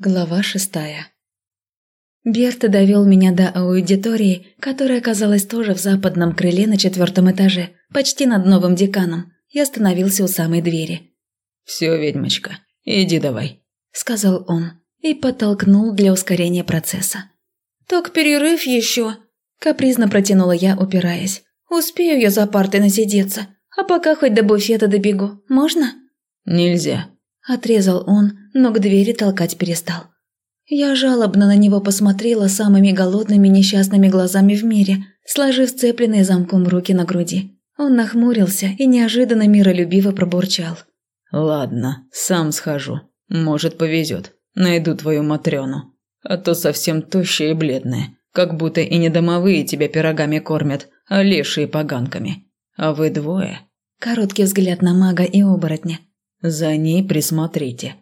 Глава шестая. Берт довел меня до аудитории, которая оказалась тоже в западном крыле на четвертом этаже, почти над новым деканом, и остановился у самой двери. «Все, ведьмочка, иди давай», – сказал он и подтолкнул для ускорения процесса. «Так перерыв еще», – капризно протянула я, упираясь. «Успею я за партой насидеться, а пока хоть до буфета добегу, можно?» «Нельзя», Отрезал он, но к двери толкать перестал. Я жалобно на него посмотрела самыми голодными несчастными глазами в мире, сложив сцепленные замком руки на груди. Он нахмурился и неожиданно миролюбиво пробурчал. «Ладно, сам схожу. Может, повезет. Найду твою Матрёну. А то совсем тощая и бледная. Как будто и не домовые тебя пирогами кормят, а лешие поганками. А вы двое?» Короткий взгляд на мага и оборотня. За ней присмотрите».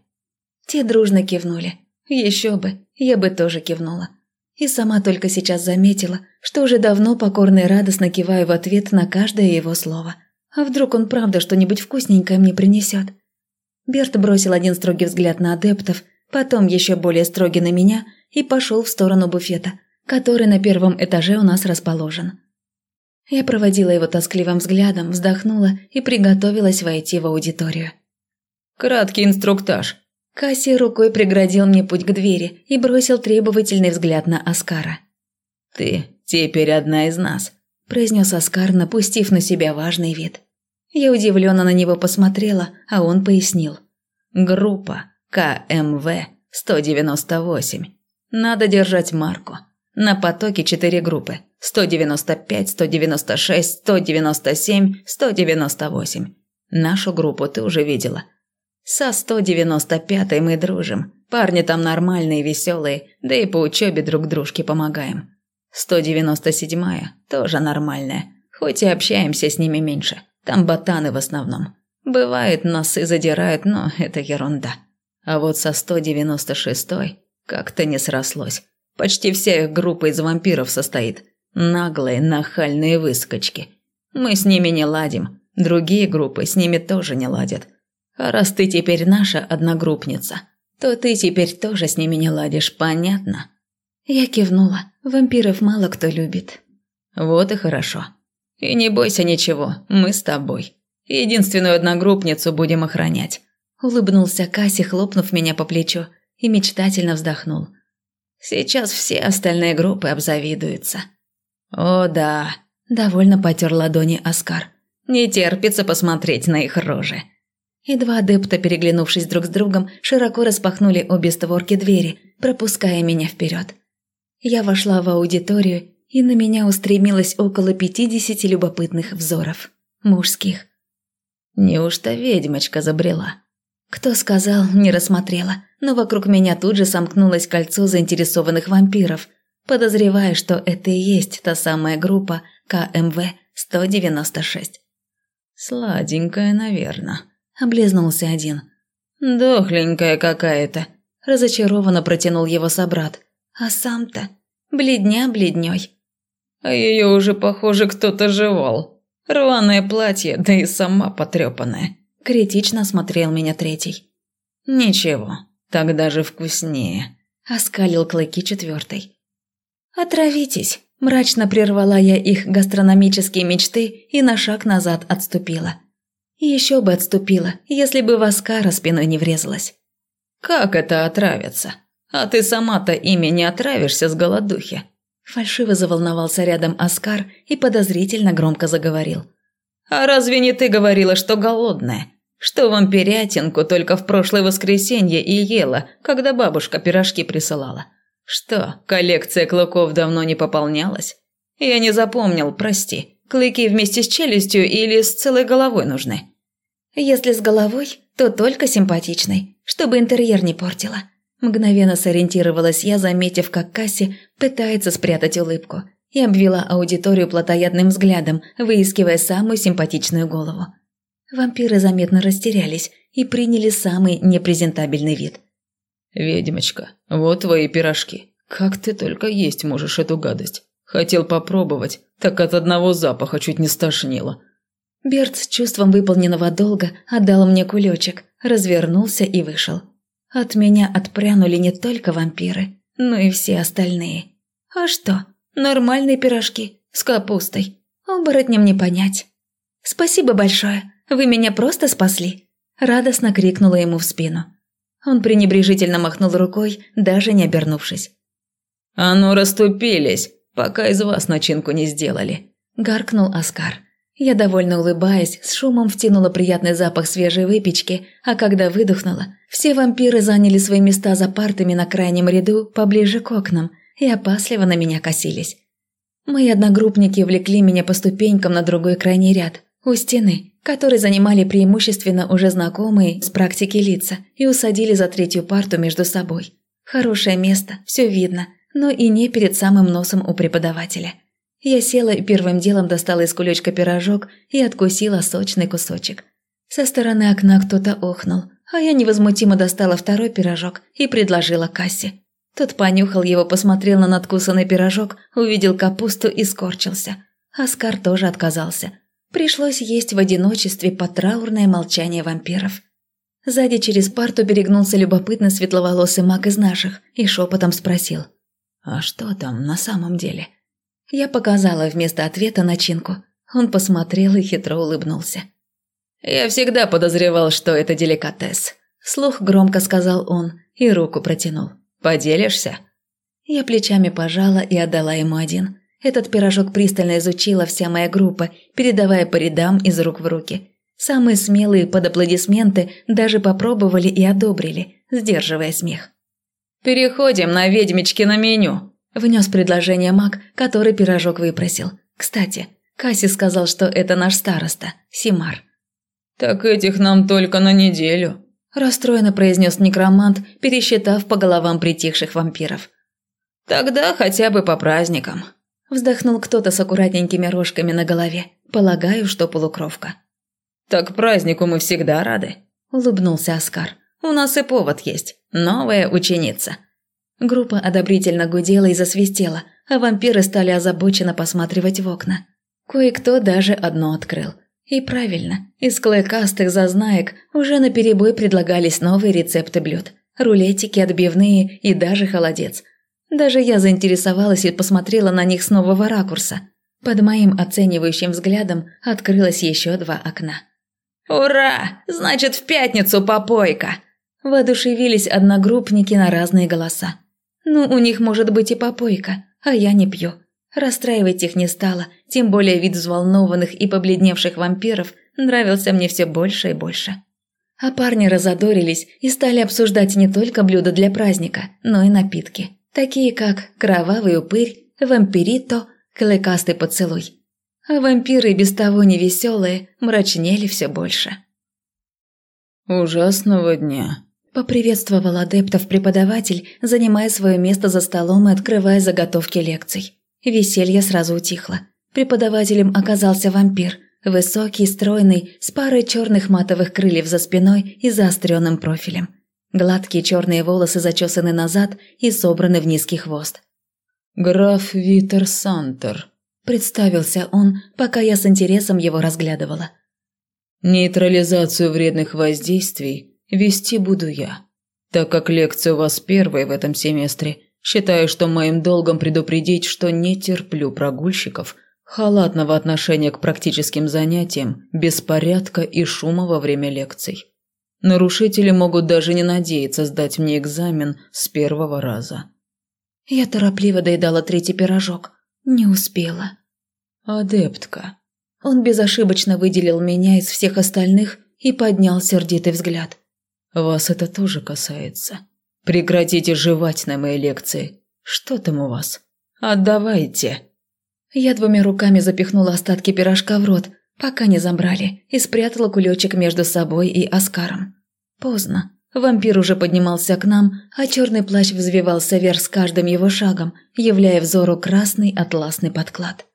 Те дружно кивнули. Еще бы, я бы тоже кивнула. И сама только сейчас заметила, что уже давно покорно и радостно киваю в ответ на каждое его слово. А вдруг он правда что-нибудь вкусненькое мне принесет? Берт бросил один строгий взгляд на адептов, потом еще более строгий на меня и пошел в сторону буфета, который на первом этаже у нас расположен. Я проводила его тоскливым взглядом, вздохнула и приготовилась войти в аудиторию. Краткий инструктаж». Касси рукой преградил мне путь к двери и бросил требовательный взгляд на Оскара. «Ты теперь одна из нас», – произнес Оскар, напустив на себя важный вид. Я удивленно на него посмотрела, а он пояснил. «Группа КМВ-198. Надо держать марку. На потоке четыре группы. 195, 196, 197, 198. Нашу группу ты уже видела – со 195-й мы дружим. Парни там нормальные, веселые, да и по учебе друг дружке помогаем. 197-я тоже нормальная, хоть и общаемся с ними меньше. Там ботаны в основном. Бывает, носы задирают, но это ерунда. А вот со 196-й как-то не срослось. Почти вся их группа из вампиров состоит. Наглые, нахальные выскочки. Мы с ними не ладим. Другие группы с ними тоже не ладят. А раз ты теперь наша одногруппница, то ты теперь тоже с ними не ладишь, понятно?» Я кивнула. Вампиров мало кто любит. «Вот и хорошо. И не бойся ничего, мы с тобой. Единственную одногруппницу будем охранять». Улыбнулся Касси, хлопнув меня по плечу, и мечтательно вздохнул. «Сейчас все остальные группы обзавидуются». «О да», – довольно потер ладони Оскар. «Не терпится посмотреть на их рожи». И два адепта, переглянувшись друг с другом, широко распахнули обе створки двери, пропуская меня вперед. Я вошла в аудиторию, и на меня устремилось около пятидесяти любопытных взоров. Мужских. Неужто ведьмочка забрела? Кто сказал, не рассмотрела, но вокруг меня тут же сомкнулось кольцо заинтересованных вампиров, подозревая, что это и есть та самая группа КМВ-196. Сладенькая, наверное. – облизнулся один. «Дохленькая какая-то», – разочарованно протянул его собрат. «А сам-то бледня бледней». «А ее уже, похоже, кто-то жевал. Рваное платье, да и сама потрепанная». Критично смотрел меня третий. «Ничего, так даже вкуснее», – оскалил клыки четвертый. «Отравитесь», – мрачно прервала я их гастрономические мечты и на шаг назад отступила. Еще бы отступила, если бы в Оскара спиной не врезалась. «Как это отравиться? А ты сама-то ими не отравишься с голодухи?» Фальшиво заволновался рядом Оскар и подозрительно громко заговорил. «А разве не ты говорила, что голодная? Что вампирятинку только в прошлое воскресенье и ела, когда бабушка пирожки присылала? Что, коллекция клыков давно не пополнялась? Я не запомнил, прости. Клыки вместе с челюстью или с целой головой нужны? Если с головой, то только симпатичной, чтобы интерьер не портила. Мгновенно сориентировалась я, заметив, как Касси пытается спрятать улыбку, и обвела аудиторию плотоядным взглядом, выискивая самую симпатичную голову. Вампиры заметно растерялись и приняли самый непрезентабельный вид. «Ведьмочка, вот твои пирожки. Как ты только есть можешь эту гадость? Хотел попробовать, так от одного запаха чуть не стошнило. Берт с чувством выполненного долга отдал мне кулечек, развернулся и вышел. От меня отпрянули не только вампиры, но и все остальные. А что, нормальные пирожки с капустой. Оборотням не понять. «Спасибо большое, вы меня просто спасли!» Радостно крикнула ему в спину. Он пренебрежительно махнул рукой, даже не обернувшись. «А ну, расступились, пока из вас начинку не сделали!» – гаркнул Оскар. Я, довольно улыбаясь, с шумом втянула приятный запах свежей выпечки, а когда выдохнула, все вампиры заняли свои места за партами на крайнем ряду, поближе к окнам, и опасливо на меня косились. Мои одногруппники влекли меня по ступенькам на другой крайний ряд, у стены, который занимали преимущественно уже знакомые с практики лица, и усадили за третью парту между собой. Хорошее место, все видно, но и не перед самым носом у преподавателя. Я села и первым делом достала из кулечка пирожок и откусила сочный кусочек. Со стороны окна кто-то охнул, а я невозмутимо достала второй пирожок и предложила кассе. Тот понюхал его, посмотрел на надкусанный пирожок, увидел капусту и скорчился. Оскар тоже отказался. Пришлось есть в одиночестве под траурное молчание вампиров. Сзади через парту перегнулся любопытный светловолосый маг из наших и шепотом спросил. «А что там на самом деле?» Я показала вместо ответа начинку. Он посмотрел и хитро улыбнулся. «Я всегда подозревал, что это деликатес», – слух громко сказал он и руку протянул. Поделишься?» Я плечами пожала и отдала ему один. Этот пирожок пристально изучила вся моя группа, передавая по рядам из рук в руки. Самые смелые под аплодисменты даже попробовали и одобрили, сдерживая смех. «Переходим на ведьмички на меню», – внес предложение маг, который пирожок выпросил. Кстати, Касси сказал, что это наш староста, Симар. «Так этих нам только на неделю», расстроенно произнес некромант, пересчитав по головам притихших вампиров. «Тогда хотя бы по праздникам», – вздохнул кто-то с аккуратненькими рожками на голове. Полагаю, что полукровка. «Так празднику мы всегда рады», – улыбнулся Оскар. «У нас и повод есть. Новая ученица». Группа одобрительно гудела и засвистела, а вампиры стали озабоченно посматривать в окна. Кое-кто даже одно открыл – и правильно, из клыкастых зазнаек уже наперебой предлагались новые рецепты блюд. Рулетики, отбивные и даже холодец. Даже я заинтересовалась и посмотрела на них с нового ракурса. Под моим оценивающим взглядом открылось еще два окна. «Ура! Значит, в пятницу попойка!» Воодушевились одногруппники на разные голоса. «Ну, у них может быть и попойка, а я не пью. Расстраивать их не стало, тем более вид взволнованных и побледневших вампиров нравился мне все больше и больше. А парни разодорились и стали обсуждать не только блюда для праздника, но и напитки, такие как кровавый упырь, вампирито, клыкастый поцелуй. А вампиры без того невеселые мрачнели все больше. «Ужасного дня», – поприветствовал адептов преподаватель, занимая свое место за столом и открывая заготовки лекций. Веселье сразу утихло. Преподавателем оказался вампир, высокий, стройный, с парой черных матовых крыльев за спиной и заостренным профилем. Гладкие черные волосы зачесаны назад и собраны в низкий хвост. «Граф Витер Сантер», – представился он, пока я с интересом его разглядывала. «Нейтрализацию вредных воздействий вести буду я, так как лекция у вас первая в этом семестре – Считаю, что моим долгом предупредить, что не терплю прогульщиков, халатного отношения к практическим занятиям, беспорядка и шума во время лекций. Нарушители могут даже не надеяться сдать мне экзамен с первого раза. Я торопливо доедала третий пирожок. Не успела. Адептка. Он безошибочно выделил меня из всех остальных и поднял сердитый взгляд. Вас это тоже касается. Прекратите жевать на моей лекции. Что там у вас? Отдавайте. Я двумя руками запихнула остатки пирожка в рот, пока не забрали, и спрятала кулечек между собой и Оскаром. Поздно. Вампир уже поднимался к нам, а черный плащ взвивался вверх с каждым его шагом, являя взору красный атласный подклад.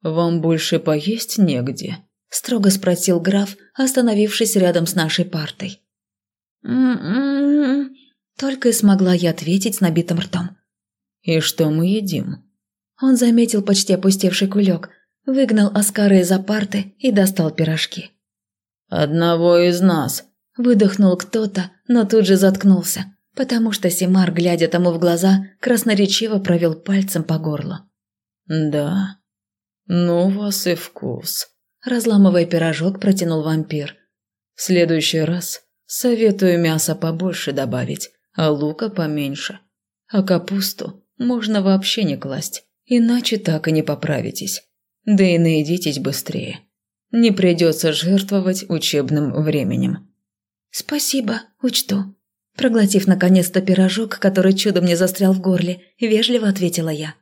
«Вам больше поесть негде?» – строго спросил граф, остановившись рядом с нашей партой. «М-м-м...» Только и смогла я ответить с набитым ртом. «И что мы едим?» Он заметил почти опустевший кулек, выгнал Оскара из-за парты и достал пирожки. «Одного из нас», Выдохнул кто-то, но тут же заткнулся, потому что Симар, глядя тому в глаза, красноречиво провел пальцем по горлу. «Да, ну вас и вкус», – разламывая пирожок, протянул вампир. «В следующий раз советую мясо побольше добавить, а лука поменьше. А капусту можно вообще не класть, иначе так и не поправитесь. Да и наедитесь быстрее. Не придется жертвовать учебным временем». «Спасибо, учту». Проглотив наконец-то пирожок, который чудом не застрял в горле, вежливо ответила я.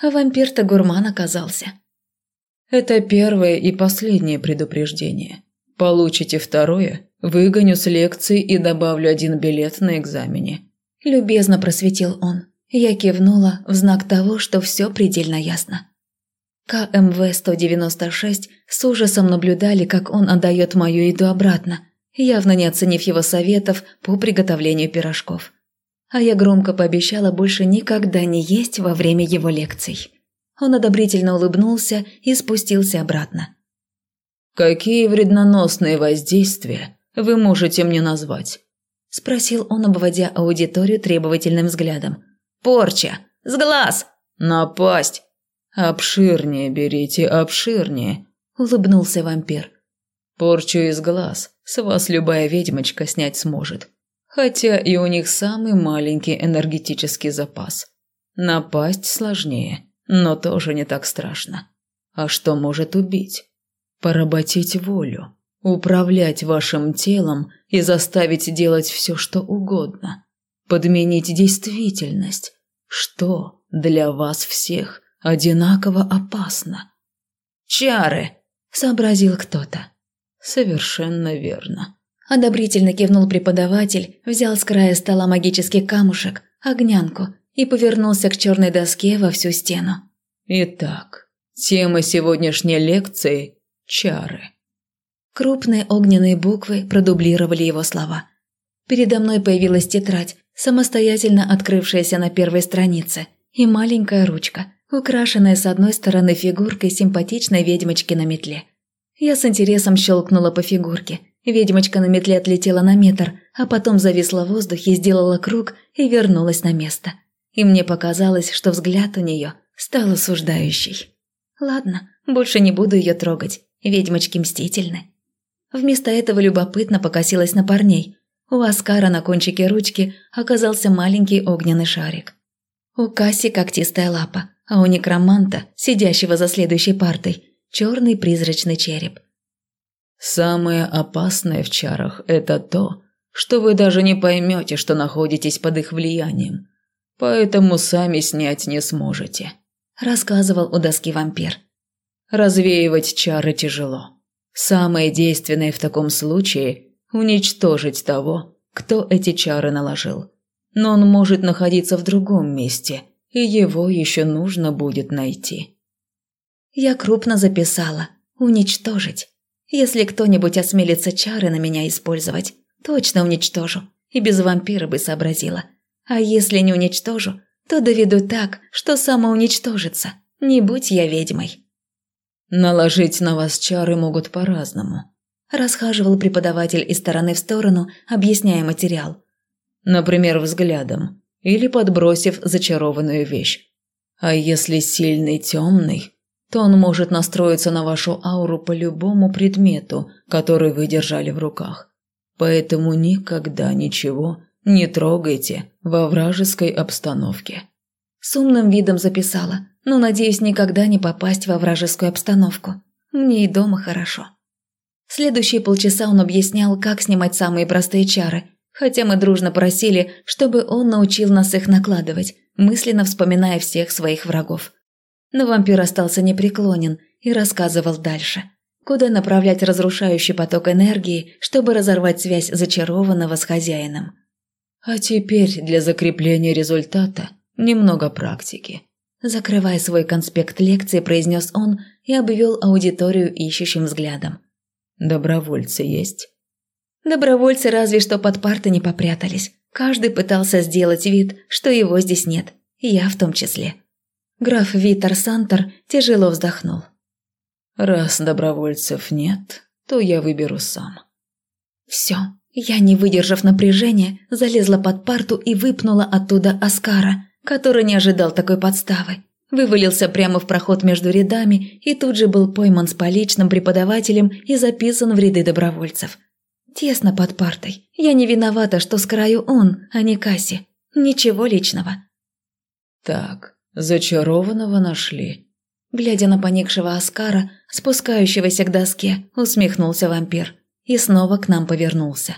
А вампир-то гурман оказался. «Это первое и последнее предупреждение. Получите второе, выгоню с лекции и добавлю один билет на экзамене». Любезно просветил он. Я кивнула в знак того, что все предельно ясно. КМВ-196 с ужасом наблюдали, как он отдает мою еду обратно, явно не оценив его советов по приготовлению пирожков. А я громко пообещала больше никогда не есть во время его лекций. Он одобрительно улыбнулся и спустился обратно. «Какие вредноносные воздействия вы можете мне назвать?» – спросил он, обводя аудиторию требовательным взглядом. «Порча! С глаз! Напасть! Обширнее берите, обширнее!» – улыбнулся вампир. Порчу из глаз с вас любая ведьмочка снять сможет. Хотя и у них самый маленький энергетический запас. Напасть сложнее, но тоже не так страшно. А что может убить? Поработить волю, управлять вашим телом и заставить делать все, что угодно. Подменить действительность. Что для вас всех одинаково опасно? «Чары!» – сообразил кто-то. Совершенно верно. Одобрительно кивнул преподаватель, взял с края стола магический камушек, огнянку, и повернулся к черной доске во всю стену. Итак, тема сегодняшней лекции – чары. Крупные огненные буквы продублировали его слова. Передо мной появилась тетрадь, самостоятельно открывшаяся на первой странице, и маленькая ручка, украшенная с одной стороны фигуркой симпатичной ведьмочки на метле – я с интересом щелкнула по фигурке. Ведьмочка на метле отлетела на метр, а потом зависла в воздухе, сделала круг и вернулась на место. И мне показалось, что взгляд у нее стал осуждающий. Ладно, больше не буду ее трогать, ведьмочки мстительны. Вместо этого любопытно покосилась на парней. У Аскара на кончике ручки оказался маленький огненный шарик. У Касси когтистая лапа, а у некроманта, сидящего за следующей партой, черный призрачный череп. «Самое опасное в чарах – это то, что вы даже не поймете, что находитесь под их влиянием, поэтому сами снять не сможете», – рассказывал у доски вампир. «Развеивать чары тяжело. Самое действенное в таком случае – уничтожить того, кто эти чары наложил. Но он может находиться в другом месте, и его еще нужно будет найти». Я крупно записала «уничтожить». Если кто-нибудь осмелится чары на меня использовать, точно уничтожу. И без вампира бы сообразила. А если не уничтожу, то доведу так, что самоуничтожится. Не будь я ведьмой. Наложить на вас чары могут по-разному. Расхаживал преподаватель из стороны в сторону, объясняя материал. Например, взглядом или подбросив зачарованную вещь. А если сильный темный, то он может настроиться на вашу ауру по любому предмету, который вы держали в руках. Поэтому никогда ничего не трогайте во вражеской обстановке. С умным видом записала, но надеюсь никогда не попасть во вражескую обстановку. Мне и дома хорошо. Следующие полчаса он объяснял, как снимать самые простые чары, хотя мы дружно просили, чтобы он научил нас их накладывать, мысленно вспоминая всех своих врагов. Но вампир остался непреклонен и рассказывал дальше. Куда направлять разрушающий поток энергии, чтобы разорвать связь зачарованного с хозяином. А теперь для закрепления результата немного практики. Закрывая свой конспект лекции, произнес он и обвел аудиторию ищущим взглядом. «Добровольцы есть?» Добровольцы разве что под парты не попрятались. Каждый пытался сделать вид, что его здесь нет. Я в том числе. Граф Витер Сантер тяжело вздохнул. «Раз добровольцев нет, то я выберу сам». «Все, Я, не выдержав напряжения, залезла под парту и выпнула оттуда Оскара, который не ожидал такой подставы. Вывалился прямо в проход между рядами и тут же был пойман с поличным преподавателем и записан в ряды добровольцев. Тесно под партой. Я не виновата, что с краю он, а не Касси. Ничего личного. Так, зачарованного нашли. Глядя на поникшего Оскара, спускающегося к доске, усмехнулся вампир и снова к нам повернулся.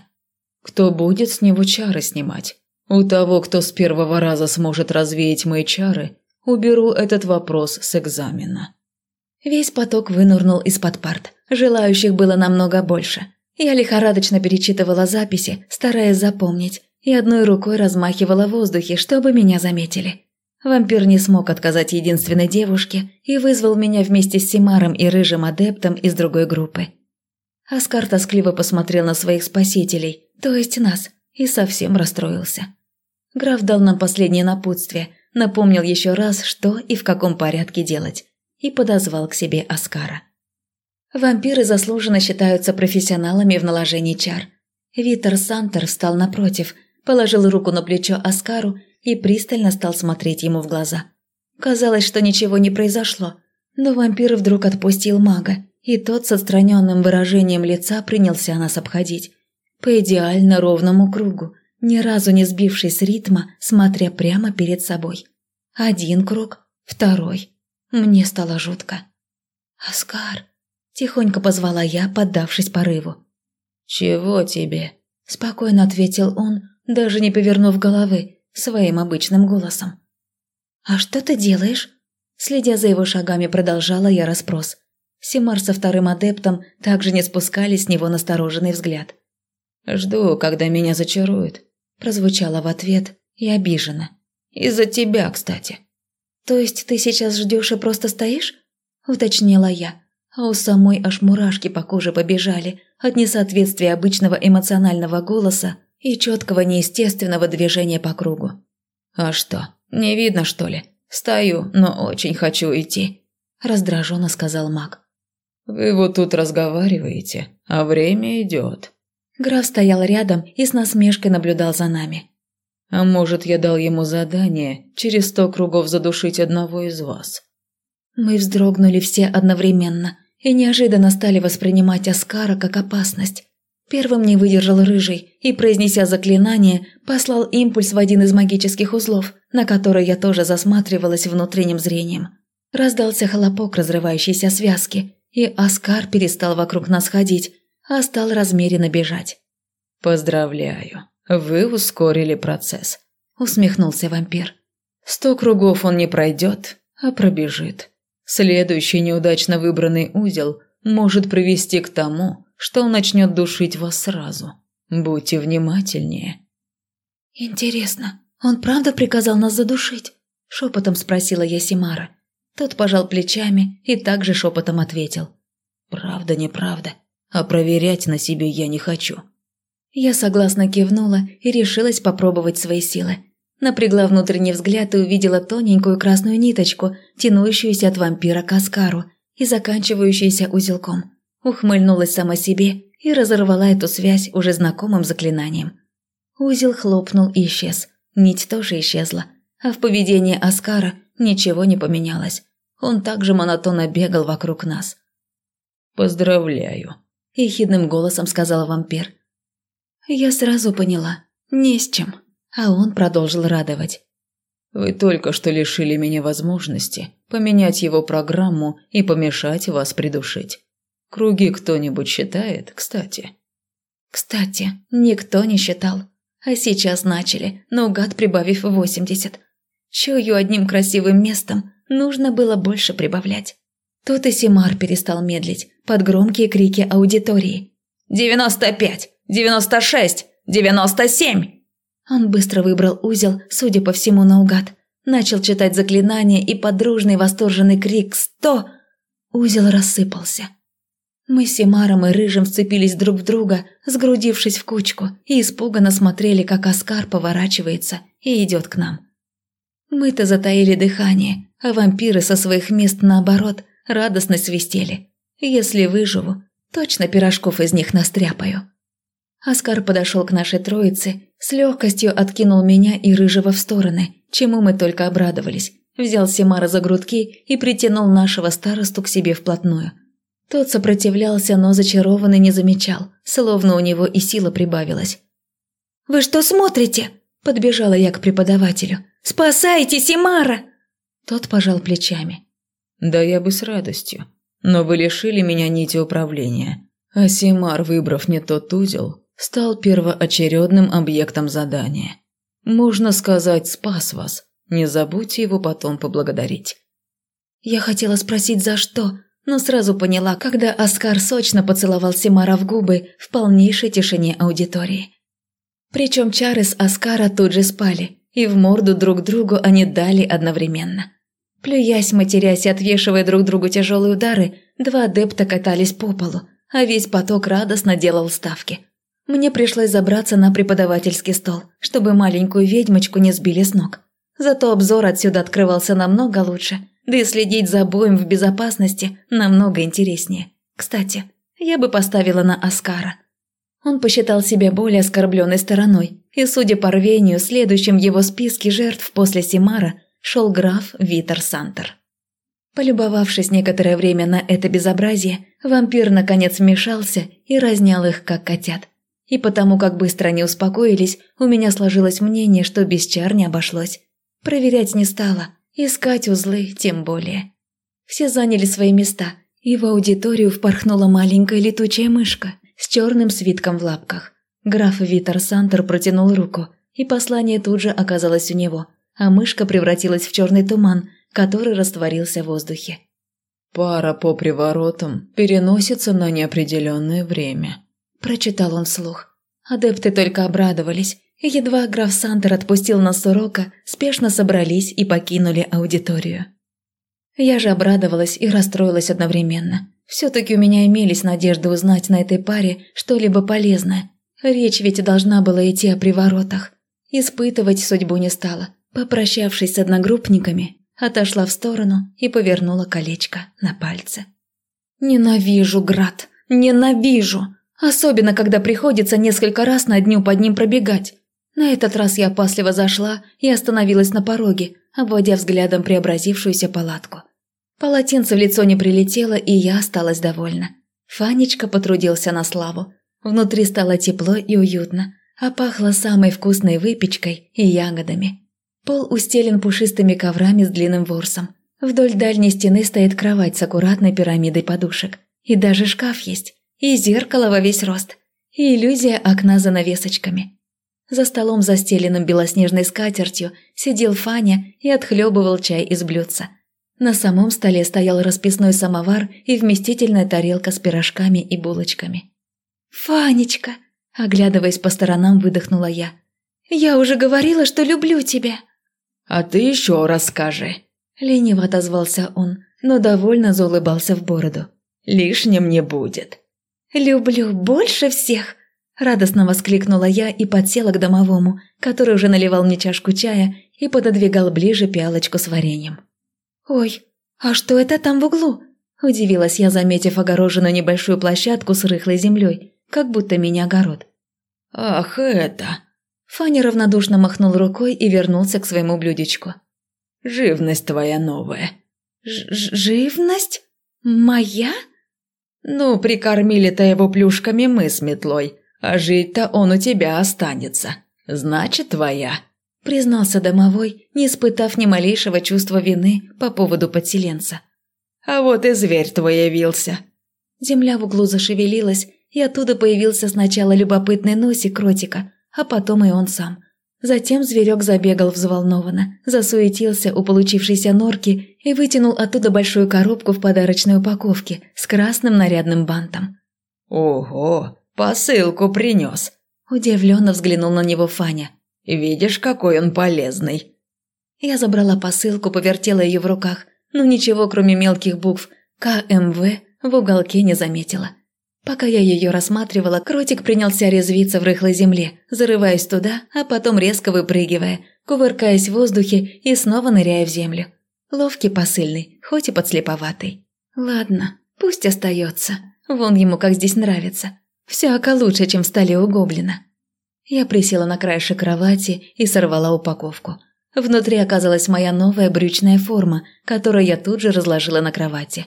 «Кто будет с него чары снимать? У того, кто с первого раза сможет развеять мои чары, уберу этот вопрос с экзамена». Весь поток вынурнул из-под парт. Желающих было намного больше. Я лихорадочно перечитывала записи, стараясь запомнить, и одной рукой размахивала в воздухе, чтобы меня заметили. Вампир не смог отказать единственной девушке и вызвал меня вместе с Симаром и рыжим адептом из другой группы. Аскар тоскливо посмотрел на своих спасителей, то есть нас, и совсем расстроился. Граф дал нам последнее напутствие, напомнил еще раз, что и в каком порядке делать, и подозвал к себе Аскара. Вампиры заслуженно считаются профессионалами в наложении чар. Витер Сантер встал напротив, положил руку на плечо Аскару и пристально стал смотреть ему в глаза. Казалось, что ничего не произошло, но вампир вдруг отпустил мага, и тот с отстраненным выражением лица принялся нас обходить. По идеально ровному кругу, ни разу не сбившись с ритма, смотря прямо перед собой. Один круг, второй. Мне стало жутко. «Оскар!» – тихонько позвала я, поддавшись порыву. «Чего тебе?» – спокойно ответил он, даже не повернув головы, своим обычным голосом. «А что ты делаешь?» Следя за его шагами, продолжала я расспрос. Симар со вторым адептом также не спускали с него настороженный взгляд. «Жду, когда меня зачаруют», – прозвучало в ответ и обиженно. «Из-за тебя, кстати». «То есть ты сейчас ждешь и просто стоишь?» – уточнила я, а у самой аж мурашки по коже побежали от несоответствия обычного эмоционального голоса и четкого неестественного движения по кругу. «А что, не видно, что ли? Стою, но очень хочу идти», – раздраженно сказал маг. «Вы вот тут разговариваете, а время идет». Граф стоял рядом и с насмешкой наблюдал за нами. «А может, я дал ему задание через сто кругов задушить одного из вас?» Мы вздрогнули все одновременно и неожиданно стали воспринимать Аскара как опасность. Первым не выдержал рыжий и, произнеся заклинание, послал импульс в один из магических узлов, на который я тоже засматривалась внутренним зрением. Раздался хлопок разрывающейся связки, и Оскар перестал вокруг нас ходить, а стал размеренно бежать. «Поздравляю, вы ускорили процесс», – усмехнулся вампир. «Сто кругов он не пройдет, а пробежит. Следующий неудачно выбранный узел может привести к тому, что он начнет душить вас сразу. Будьте внимательнее». «Интересно, он правда приказал нас задушить?» – шепотом спросила я Симара. Тот пожал плечами и также шепотом ответил. «Правда, неправда, а проверять на себе я не хочу». Я согласно кивнула и решилась попробовать свои силы. Напрягла внутренний взгляд и увидела тоненькую красную ниточку, тянущуюся от вампира к Аскару и заканчивающуюся узелком. Ухмыльнулась сама себе и разорвала эту связь уже знакомым заклинанием. Узел хлопнул и исчез. Нить тоже исчезла. А в поведении Аскара ничего не поменялось. Он также монотонно бегал вокруг нас. «Поздравляю», – ехидным голосом сказал вампир. Я сразу поняла. Не с чем. А он продолжил радовать. «Вы только что лишили меня возможности поменять его программу и помешать вас придушить. Круги кто-нибудь считает, кстати?» «Кстати, никто не считал. А сейчас начали, наугад прибавив восемьдесят. Чую одним красивым местом, нужно было больше прибавлять. Тут и Симар перестал медлить, под громкие крики аудитории. «Девяносто пять! Девяносто шесть! Девяносто семь!» Он быстро выбрал узел, судя по всему, наугад. Начал читать заклинание и подружный восторженный крик «Сто!» Узел рассыпался. Мы с Симаром и Рыжим вцепились друг в друга, сгрудившись в кучку, и испуганно смотрели, как Оскар поворачивается и идет к нам. Мы-то затаили дыхание, а вампиры со своих мест наоборот радостно свистели. Если выживу, точно пирожков из них настряпаю. Оскар подошел к нашей троице, с легкостью откинул меня и Рыжего в стороны, чему мы только обрадовались. Взял Симара за грудки и притянул нашего старосту к себе вплотную. Тот сопротивлялся, но зачарованный не замечал, словно у него и сила прибавилась. «Вы что смотрите?» – подбежала я к преподавателю. «Спасайте Симара!» Тот пожал плечами. «Да я бы с радостью. Но вы лишили меня нити управления. А Симар, выбрав не тот узел, стал первоочередным объектом задания. Можно сказать, спас вас. Не забудьте его потом поблагодарить». Я хотела спросить, за что, но сразу поняла, когда Оскар сочно поцеловал Симара в губы в полнейшей тишине аудитории. Причем чары с Оскара тут же спали, и в морду друг другу они дали одновременно. Плюясь, матерясь и отвешивая друг другу тяжелые удары, два адепта катались по полу, а весь поток радостно делал ставки. Мне пришлось забраться на преподавательский стол, чтобы маленькую ведьмочку не сбили с ног. Зато обзор отсюда открывался намного лучше, да и следить за боем в безопасности намного интереснее. Кстати, я бы поставила на Аскара. Он посчитал себя более оскорбленной стороной, и, судя по рвению, следующим в его списке жертв после Симара шел граф Витер Сантер. Полюбовавшись некоторое время на это безобразие, вампир наконец вмешался и разнял их, как котят. И потому, как быстро они успокоились, у меня сложилось мнение, что без чар не обошлось. Проверять не стала, искать узлы тем более. Все заняли свои места, и в аудиторию впорхнула маленькая летучая мышка с черным свитком в лапках. Граф Витер Сантер протянул руку, и послание тут же оказалось у него, а мышка превратилась в черный туман, который растворился в воздухе. «Пара по приворотам переносится на неопределенное время», – прочитал он вслух. Адепты только обрадовались, Едва граф Сантер отпустил нас с урока, спешно собрались и покинули аудиторию. Я же обрадовалась и расстроилась одновременно. Все-таки у меня имелись надежды узнать на этой паре что-либо полезное. Речь ведь должна была идти о приворотах. Испытывать судьбу не стала. Попрощавшись с одногруппниками, отошла в сторону и повернула колечко на пальце. «Ненавижу град! Ненавижу! Особенно, когда приходится несколько раз на дню под ним пробегать. На этот раз я опасливо зашла и остановилась на пороге, обводя взглядом преобразившуюся палатку. Полотенце в лицо не прилетело, и я осталась довольна. Фанечка потрудился на славу. Внутри стало тепло и уютно, а пахло самой вкусной выпечкой и ягодами. Пол устелен пушистыми коврами с длинным ворсом. Вдоль дальней стены стоит кровать с аккуратной пирамидой подушек. И даже шкаф есть. И зеркало во весь рост. И иллюзия окна за навесочками. За столом, застеленным белоснежной скатертью, сидел Фаня и отхлебывал чай из блюдца. На самом столе стоял расписной самовар и вместительная тарелка с пирожками и булочками. «Фанечка!» – оглядываясь по сторонам, выдохнула я. «Я уже говорила, что люблю тебя!» «А ты еще расскажи!» – лениво отозвался он, но довольно заулыбался в бороду. «Лишним не будет!» «Люблю больше всех!» Радостно воскликнула я и подсела к домовому, который уже наливал мне чашку чая и пододвигал ближе пиалочку с вареньем. «Ой, а что это там в углу?» – удивилась я, заметив огороженную небольшую площадку с рыхлой землей, как будто мини-огород. «Ах, это...» Фаня равнодушно махнул рукой и вернулся к своему блюдечку. «Живность твоя новая». Ж «Живность? Моя?» «Ну, прикормили-то его плюшками мы с метлой, а жить-то он у тебя останется. Значит, твоя», – признался домовой, не испытав ни малейшего чувства вины по поводу подселенца. «А вот и зверь твой явился». Земля в углу зашевелилась, и оттуда появился сначала любопытный носик кротика, а потом и он сам. Затем зверек забегал взволнованно, засуетился у получившейся норки и вытянул оттуда большую коробку в подарочной упаковке с красным нарядным бантом. «Ого! Посылку принес. Удивленно взглянул на него Фаня. Видишь, какой он полезный. Я забрала посылку, повертела ее в руках, но ничего, кроме мелких букв «КМВ» в уголке не заметила. Пока я ее рассматривала, кротик принялся резвиться в рыхлой земле, зарываясь туда, а потом резко выпрыгивая, кувыркаясь в воздухе и снова ныряя в землю. Ловкий посыльный, хоть и подслеповатый. Ладно, пусть остается. Вон ему как здесь нравится. Всяко лучше, чем в столе у гоблина. Я присела на краешек кровати и сорвала упаковку. Внутри оказалась моя новая брючная форма, которую я тут же разложила на кровати.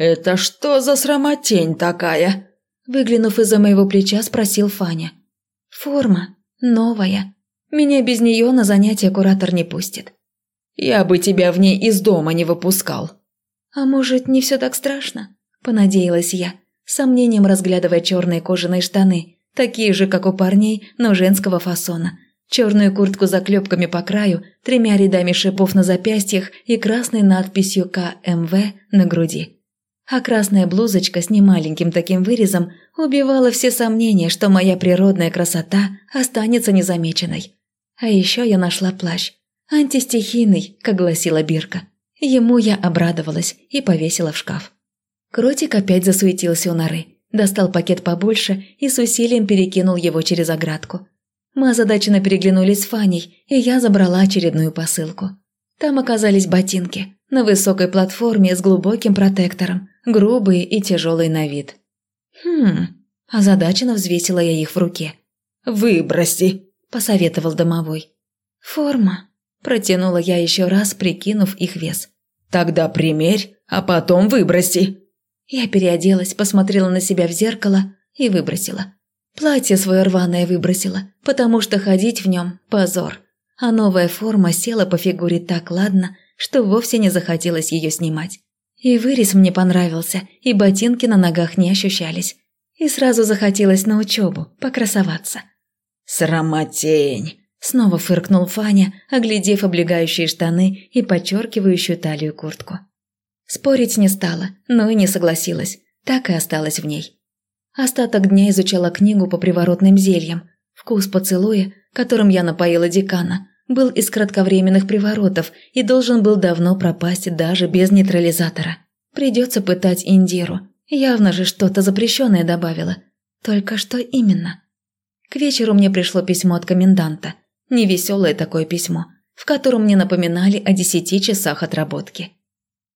«Это что за срамотень такая?» Выглянув из-за моего плеча, спросил Фаня. «Форма. Новая. Меня без нее на занятия куратор не пустит». «Я бы тебя в ней из дома не выпускал». «А может, не все так страшно?» – понадеялась я, сомнением разглядывая черные кожаные штаны, такие же, как у парней, но женского фасона, черную куртку с заклепками по краю, тремя рядами шипов на запястьях и красной надписью КМВ на груди а красная блузочка с немаленьким таким вырезом убивала все сомнения, что моя природная красота останется незамеченной. А еще я нашла плащ. Антистихийный, как гласила Бирка. Ему я обрадовалась и повесила в шкаф. Кротик опять засуетился у норы, достал пакет побольше и с усилием перекинул его через оградку. Мы озадаченно переглянулись с Фаней, и я забрала очередную посылку. Там оказались ботинки на высокой платформе с глубоким протектором, грубые и тяжелые на вид. «Хм...» – озадаченно взвесила я их в руке. «Выброси!» – посоветовал домовой. «Форма», – протянула я еще раз, прикинув их вес. «Тогда примерь, а потом выброси!» Я переоделась, посмотрела на себя в зеркало и выбросила. Платье свое рваное выбросила, потому что ходить в нем – позор. А новая форма села по фигуре так ладно, что вовсе не захотелось ее снимать. И вырез мне понравился, и ботинки на ногах не ощущались. И сразу захотелось на учебу, покрасоваться. «Срамотень!» – снова фыркнул Фаня, оглядев облегающие штаны и подчеркивающую талию куртку. Спорить не стала, но и не согласилась, так и осталась в ней. Остаток дня изучала книгу по приворотным зельям. Вкус поцелуя, которым я напоила декана, был из кратковременных приворотов и должен был давно пропасть даже без нейтрализатора. Придется пытать Индиру. Явно же что-то запрещенное добавила. Только что именно? К вечеру мне пришло письмо от коменданта. Невеселое такое письмо, в котором мне напоминали о десяти часах отработки.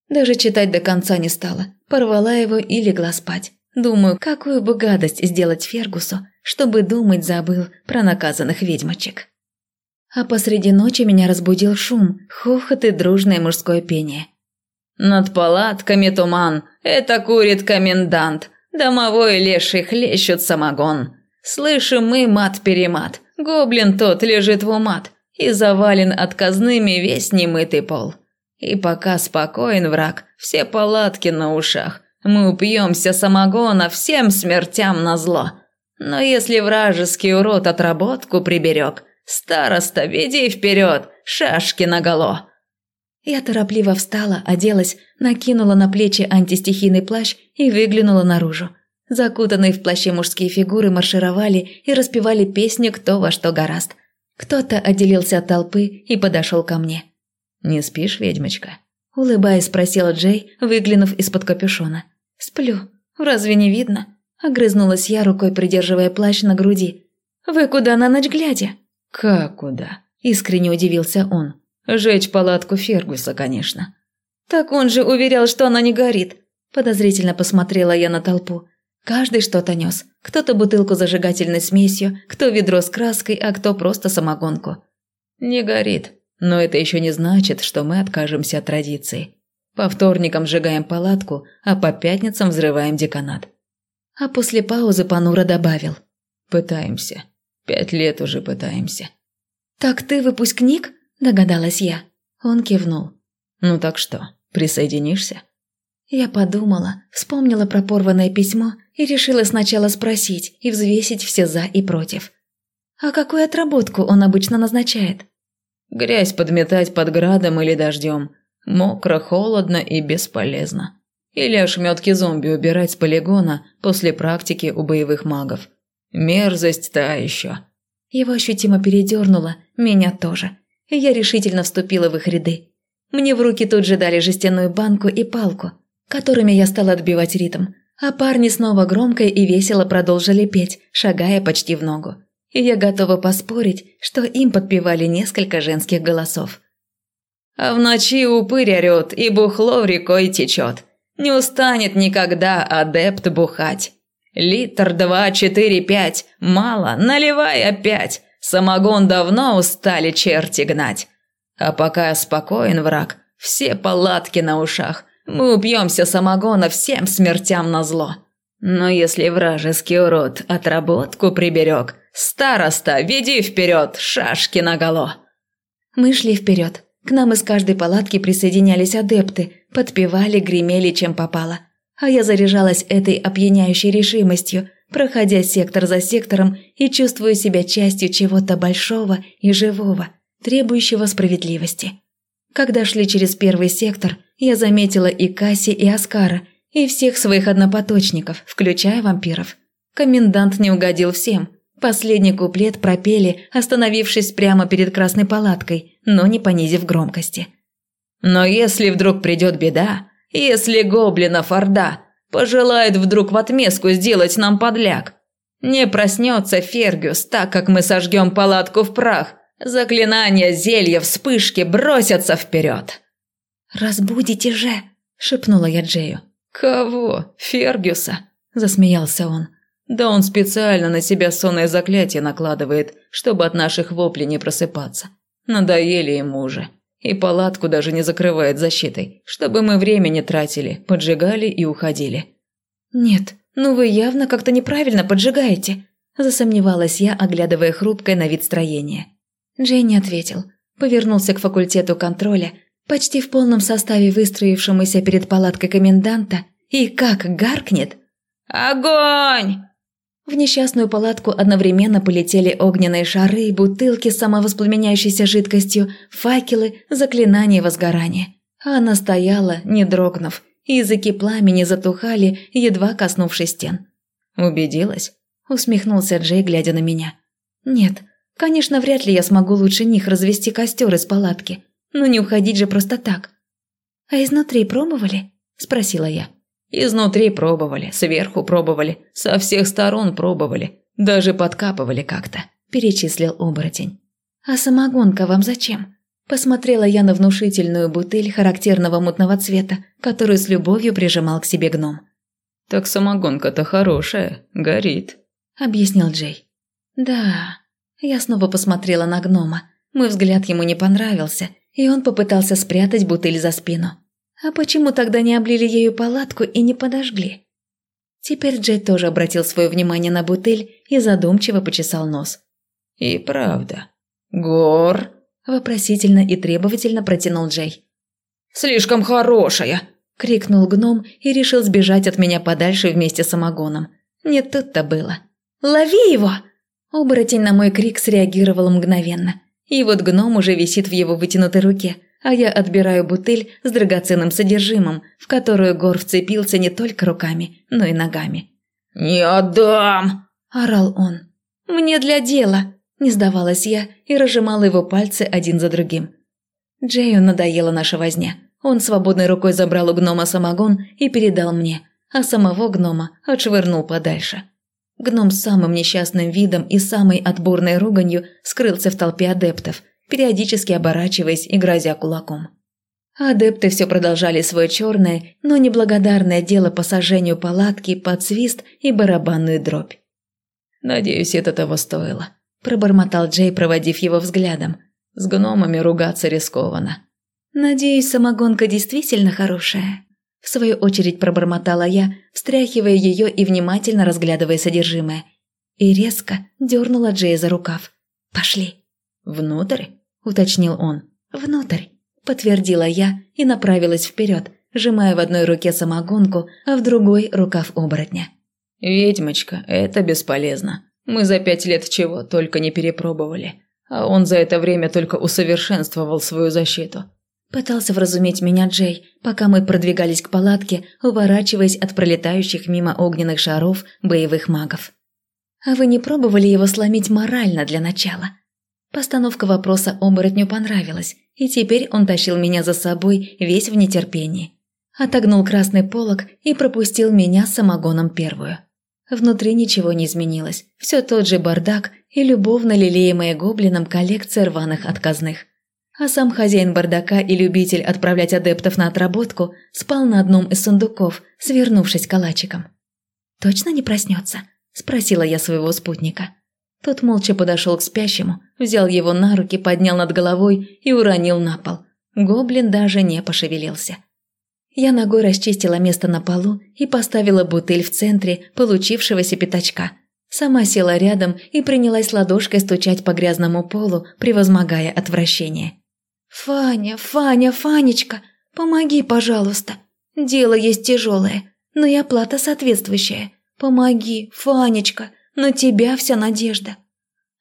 Даже читать до конца не стала, порвала его и легла спать. Думаю, какую бы гадость сделать Фергусу, чтобы думать забыл про наказанных ведьмочек. А посреди ночи меня разбудил шум, хохот и дружное мужское пение. «Над палатками туман, это курит комендант, домовой леший хлещут самогон. Слышим мы мат-перемат, гоблин тот лежит в умат, и завален отказными весь немытый пол. И пока спокоен враг, все палатки на ушах, мы упьемся самогона всем смертям на зло. Но если вражеский урод отработку приберег – «Староста, веди вперед! Шашки наголо!» Я торопливо встала, оделась, накинула на плечи антистихийный плащ и выглянула наружу. Закутанные в плаще мужские фигуры маршировали и распевали песни «Кто во что гораст». Кто-то отделился от толпы и подошел ко мне. «Не спишь, ведьмочка?» Улыбаясь, спросила Джей, выглянув из-под капюшона. «Сплю. Разве не видно?» Огрызнулась я, рукой придерживая плащ на груди. «Вы куда на ночь глядя?» «Как куда?» – искренне удивился он. «Жечь палатку Фергуса, конечно». «Так он же уверял, что она не горит!» Подозрительно посмотрела я на толпу. Каждый что-то нес. Кто-то бутылку зажигательной смесью, кто ведро с краской, а кто просто самогонку. «Не горит. Но это еще не значит, что мы откажемся от традиции. По вторникам сжигаем палатку, а по пятницам взрываем деканат». А после паузы Панура добавил. «Пытаемся. Пять лет уже пытаемся». «Так ты выпускник?» – догадалась я. Он кивнул. «Ну так что, присоединишься?» Я подумала, вспомнила про порванное письмо и решила сначала спросить и взвесить все «за» и «против». «А какую отработку он обычно назначает?» «Грязь подметать под градом или дождем. Мокро, холодно и бесполезно. Или ошметки зомби убирать с полигона после практики у боевых магов. Мерзость та еще. Его ощутимо передернуло, меня тоже. Я решительно вступила в их ряды. Мне в руки тут же дали жестяную банку и палку, которыми я стала отбивать ритм, а парни снова громко и весело продолжили петь, шагая почти в ногу. И я готова поспорить, что им подпевали несколько женских голосов. А в ночи упырь орёт, и бухло в рекой течет. Не устанет никогда адепт бухать. Литр, два, четыре, пять. Мало, наливай опять. Самогон давно устали черти гнать. А пока спокоен враг, все палатки на ушах. Мы упьемся самогона всем смертям на зло. Но если вражеский урод отработку приберег, староста, веди вперед, шашки наголо. Мы шли вперед. К нам из каждой палатки присоединялись адепты, подпевали, гремели, чем попало. А я заряжалась этой опьяняющей решимостью, проходя сектор за сектором и чувствуя себя частью чего-то большого и живого, требующего справедливости. Когда шли через первый сектор, я заметила и Касси, и Аскара, и всех своих однопоточников, включая вампиров. Комендант не угодил всем, Последний куплет пропели, остановившись прямо перед красной палаткой, но не понизив громкости. «Но если вдруг придет беда, если гоблинов орда пожелает вдруг в отместку сделать нам подляк, не проснется Фергюс, так как мы сожгем палатку в прах, заклинания, зелья, вспышки бросятся вперед!» «Разбудите же!» – шепнула я Джею. «Кого? Фергюса?» – засмеялся он. Да он специально на себя сонное заклятие накладывает, чтобы от наших воплей не просыпаться. Надоели ему уже. И палатку даже не закрывает защитой, чтобы мы время не тратили, поджигали и уходили. «Нет, ну вы явно как-то неправильно поджигаете», – засомневалась я, оглядывая хрупкое на вид строение. Джей не ответил. Повернулся к факультету контроля, почти в полном составе выстроившемуся перед палаткой коменданта, и как гаркнет «Огонь!» В несчастную палатку одновременно полетели огненные шары, бутылки с самовоспламеняющейся жидкостью, факелы, заклинания возгорания. Она стояла, не дрогнув, языки пламени затухали, едва коснувшись стен. «Убедилась?» – усмехнулся Джей, глядя на меня. «Нет, конечно, вряд ли я смогу лучше них развести костер из палатки, но не уходить же просто так». «А изнутри пробовали?» – спросила я. Изнутри пробовали, сверху пробовали, со всех сторон пробовали, даже подкапывали как-то», – перечислил оборотень. «А самогонка вам зачем?» Посмотрела я на внушительную бутыль характерного мутного цвета, которую с любовью прижимал к себе гном. «Так самогонка-то хорошая, горит», – объяснил Джей. «Да». Я снова посмотрела на гнома. Мой взгляд ему не понравился, и он попытался спрятать бутыль за спину. А почему тогда не облили ею палатку и не подожгли? Теперь Джей тоже обратил свое внимание на бутыль и задумчиво почесал нос. «И правда. Гор?» – вопросительно и требовательно протянул Джей. «Слишком хорошая!» – крикнул гном и решил сбежать от меня подальше вместе с самогоном. Не тут-то было. «Лови его!» Оборотень на мой крик среагировал мгновенно. И вот гном уже висит в его вытянутой руке – а я отбираю бутыль с драгоценным содержимым, в которую Гор вцепился не только руками, но и ногами. «Не отдам!» – орал он. «Мне для дела!» – не сдавалась я и разжимала его пальцы один за другим. Джею надоела наша возня. Он свободной рукой забрал у гнома самогон и передал мне, а самого гнома отшвырнул подальше. Гном с самым несчастным видом и самой отборной руганью скрылся в толпе адептов – периодически оборачиваясь и грозя кулаком. Адепты все продолжали свое черное, но неблагодарное дело по сожжению палатки под свист и барабанную дробь. «Надеюсь, это того стоило», – пробормотал Джей, проводив его взглядом. «С гномами ругаться рискованно». «Надеюсь, самогонка действительно хорошая», – в свою очередь пробормотала я, встряхивая ее и внимательно разглядывая содержимое. И резко дернула Джея за рукав. «Пошли». «Внутрь?» – уточнил он. «Внутрь», – подтвердила я и направилась вперед, сжимая в одной руке самогонку, а в другой – рукав оборотня. «Ведьмочка, это бесполезно. Мы за пять лет чего только не перепробовали. А он за это время только усовершенствовал свою защиту». Пытался вразуметь меня Джей, пока мы продвигались к палатке, уворачиваясь от пролетающих мимо огненных шаров боевых магов. «А вы не пробовали его сломить морально для начала?» Постановка вопроса оборотню понравилась, и теперь он тащил меня за собой весь в нетерпении. Отогнул красный полог и пропустил меня с самогоном первую. Внутри ничего не изменилось, все тот же бардак и любовно лелеемая гоблином коллекция рваных отказных. А сам хозяин бардака и любитель отправлять адептов на отработку спал на одном из сундуков, свернувшись калачиком. точно не проснется?» – спросила я своего спутника. Тот молча подошел к спящему, взял его на руки, поднял над головой и уронил на пол. Гоблин даже не пошевелился. Я ногой расчистила место на полу и поставила бутыль в центре получившегося пятачка. Сама села рядом и принялась ладошкой стучать по грязному полу, превозмогая отвращение. «Фаня, Фаня, Фанечка, помоги, пожалуйста. Дело есть тяжелое, но и оплата соответствующая. Помоги, Фанечка, на тебя вся надежда».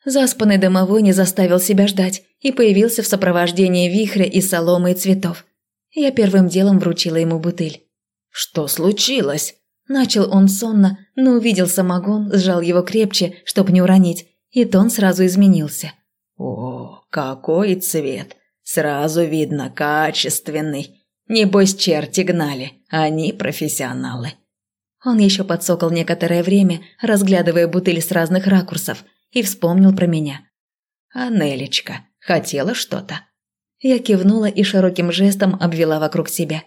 Заспанный домовой не заставил себя ждать и появился в сопровождении вихря из соломы и цветов. Я первым делом вручила ему бутыль. «Что случилось?» Начал он сонно, но увидел самогон, сжал его крепче, чтобы не уронить, и тон сразу изменился. «О, какой цвет! Сразу видно, качественный. Небось, черти гнали, они профессионалы». Он еще подсокал некоторое время, разглядывая бутыль с разных ракурсов, и вспомнил про меня. «Анелечка, хотела что-то?» Я кивнула и широким жестом обвела вокруг себя.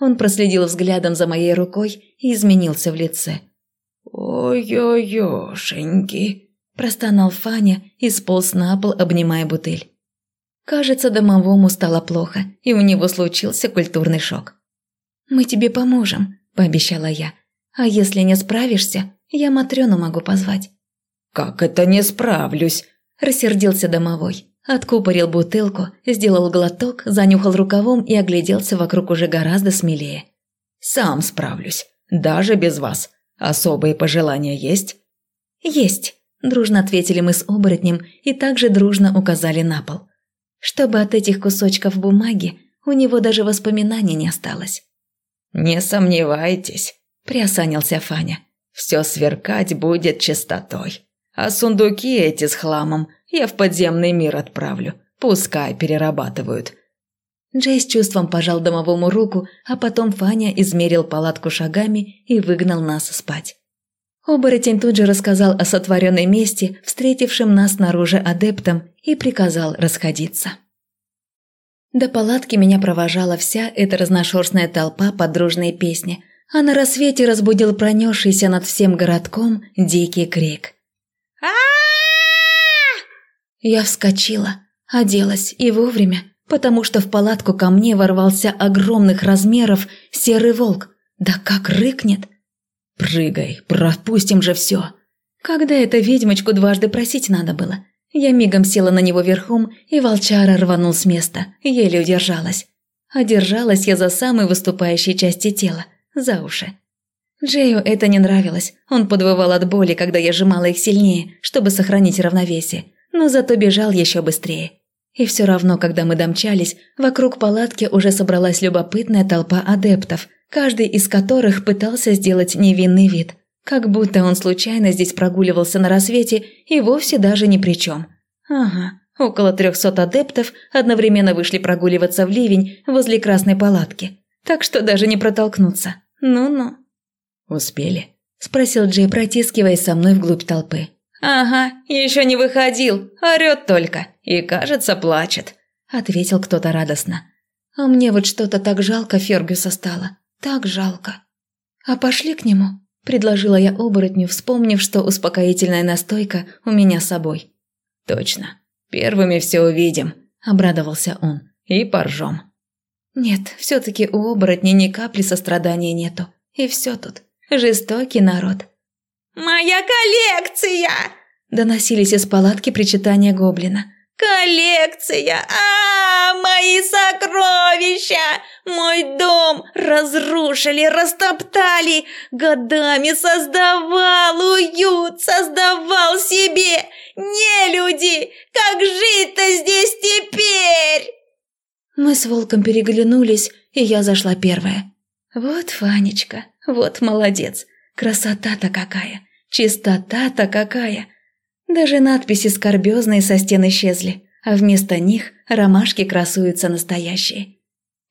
Он проследил взглядом за моей рукой и изменился в лице. «Ой-ой-ёшеньки!» – простонал Фаня и сполз на пол, обнимая бутыль. Кажется, домовому стало плохо, и у него случился культурный шок. «Мы тебе поможем», – пообещала я. «А если не справишься, я Матрёну могу позвать». «Как это не справлюсь?» – рассердился домовой. Откупорил бутылку, сделал глоток, занюхал рукавом и огляделся вокруг уже гораздо смелее. «Сам справлюсь. Даже без вас. Особые пожелания есть?» «Есть», – дружно ответили мы с оборотнем и также дружно указали на пол. Чтобы от этих кусочков бумаги у него даже воспоминаний не осталось. «Не сомневайтесь», – приосанился Фаня. «Все сверкать будет чистотой. А сундуки эти с хламом я в подземный мир отправлю. Пускай перерабатывают». Джей с чувством пожал домовому руку, а потом Фаня измерил палатку шагами и выгнал нас спать. Оборотень тут же рассказал о сотворенной мести, встретившем нас снаружи адептом, и приказал расходиться. До палатки меня провожала вся эта разношерстная толпа под дружные песни, а на рассвете разбудил пронесшийся над всем городком дикий крик а Я вскочила, оделась и вовремя, потому что в палатку ко мне ворвался огромных размеров серый волк. Да как рыкнет! «Прыгай, пропустим же все!» Когда это ведьмочку дважды просить надо было. Я мигом села на него верхом, и волчара рванул с места, еле удержалась. Одержалась я за самые выступающие части тела, за уши. Джею это не нравилось. Он подвывал от боли, когда я сжимала их сильнее, чтобы сохранить равновесие, но зато бежал еще быстрее. И все равно, когда мы домчались, вокруг палатки уже собралась любопытная толпа адептов, каждый из которых пытался сделать невинный вид, как будто он случайно здесь прогуливался на рассвете и вовсе даже ни при чем. Ага, около трехсот адептов одновременно вышли прогуливаться в ливень возле красной палатки, так что даже не протолкнуться. Ну-ну. «Успели?» – спросил Джей, протискиваясь со мной вглубь толпы. «Ага, еще не выходил, орет только и, кажется, плачет», – ответил кто-то радостно. «А мне вот что-то так жалко Фергюса стало, так жалко». «А пошли к нему?» – предложила я оборотню, вспомнив, что успокоительная настойка у меня с собой. «Точно, первыми все увидим», – обрадовался он, – «и поржем». «Нет, все-таки у оборотня ни капли сострадания нету, и все тут». Жестокий народ. «Моя коллекция!» Доносились из палатки причитания гоблина. «Коллекция! А, мои сокровища! Мой дом разрушили, растоптали! Годами создавал уют, создавал себе! Не люди! Как жить-то здесь теперь?» Мы с волком переглянулись, и я зашла первая. «Вот, Фанечка, вот молодец. Красота-то какая. Чистота-то какая. Даже надписи скорбезные со стен исчезли, а вместо них ромашки красуются настоящие.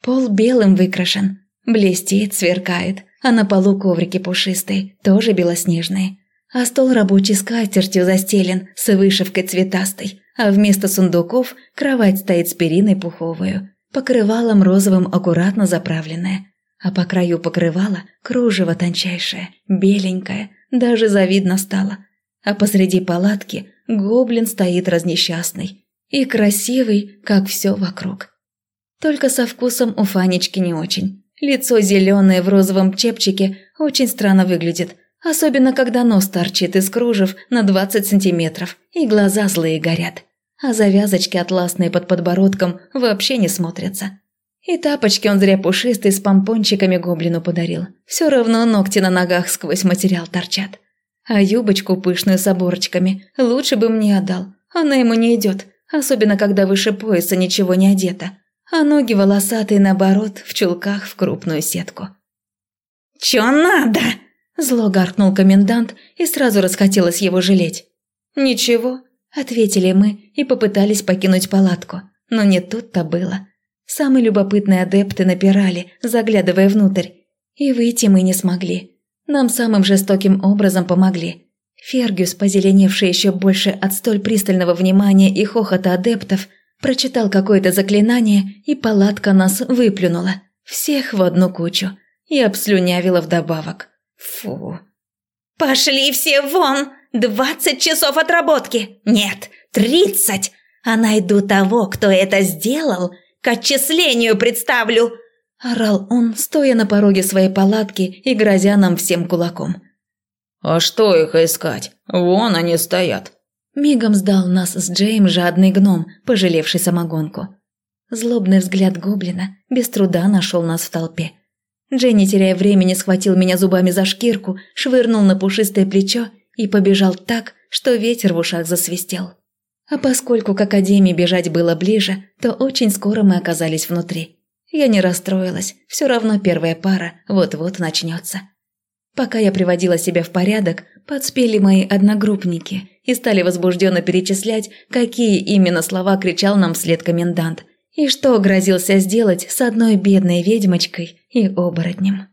Пол белым выкрашен, блестит, сверкает, а на полу коврики пушистые, тоже белоснежные. А стол рабочий скатертью застелен с вышивкой цветастой, а вместо сундуков кровать стоит с периной пуховую, покрывалом розовым аккуратно заправленная – а по краю покрывала кружево тончайшее, беленькое, Даже завидно стало. А посреди палатки гоблин стоит разнесчастный. И красивый, как все вокруг. Только со вкусом у Фанечки не очень. Лицо зеленое в розовом чепчике очень странно выглядит, особенно когда нос торчит из кружев на 20 сантиметров и глаза злые горят. А завязочки атласные под подбородком вообще не смотрятся. И тапочки он зря пушистые с помпончиками гоблину подарил. Все равно ногти на ногах сквозь материал торчат. А юбочку пышную с оборочками лучше бы мне отдал. Она ему не идет, особенно когда выше пояса ничего не одето. А ноги волосатые, наоборот, в чулках в крупную сетку. «Чё надо?» – зло гаркнул комендант, и сразу расхотелось его жалеть. «Ничего», – ответили мы и попытались покинуть палатку, но не тут-то было. Самые любопытные адепты напирали, заглядывая внутрь. И выйти мы не смогли. Нам самым жестоким образом помогли. Фергюс, позеленевший еще больше от столь пристального внимания и хохота адептов, прочитал какое-то заклинание, и палатка нас выплюнула. Всех в одну кучу. И обслюнявила вдобавок. Фу. «Пошли все вон! Двадцать часов отработки! Нет, тридцать! А найду того, кто это сделал, к отчислению представлю!» Орал он, стоя на пороге своей палатки и грозя нам всем кулаком. «А что их искать? Вон они стоят!» Мигом сдал нас с Джейм жадный гном, пожалевший самогонку. Злобный взгляд гоблина без труда нашел нас в толпе. Джей, не теряя времени, схватил меня зубами за шкирку, швырнул на пушистое плечо и побежал так, что ветер в ушах засвистел. А поскольку к академии бежать было ближе, то очень скоро мы оказались внутри. Я не расстроилась, все равно первая пара вот-вот начнется. Пока я приводила себя в порядок, подспели мои одногруппники и стали возбужденно перечислять, какие именно слова кричал нам вслед комендант, и что грозился сделать с одной бедной ведьмочкой и оборотнем.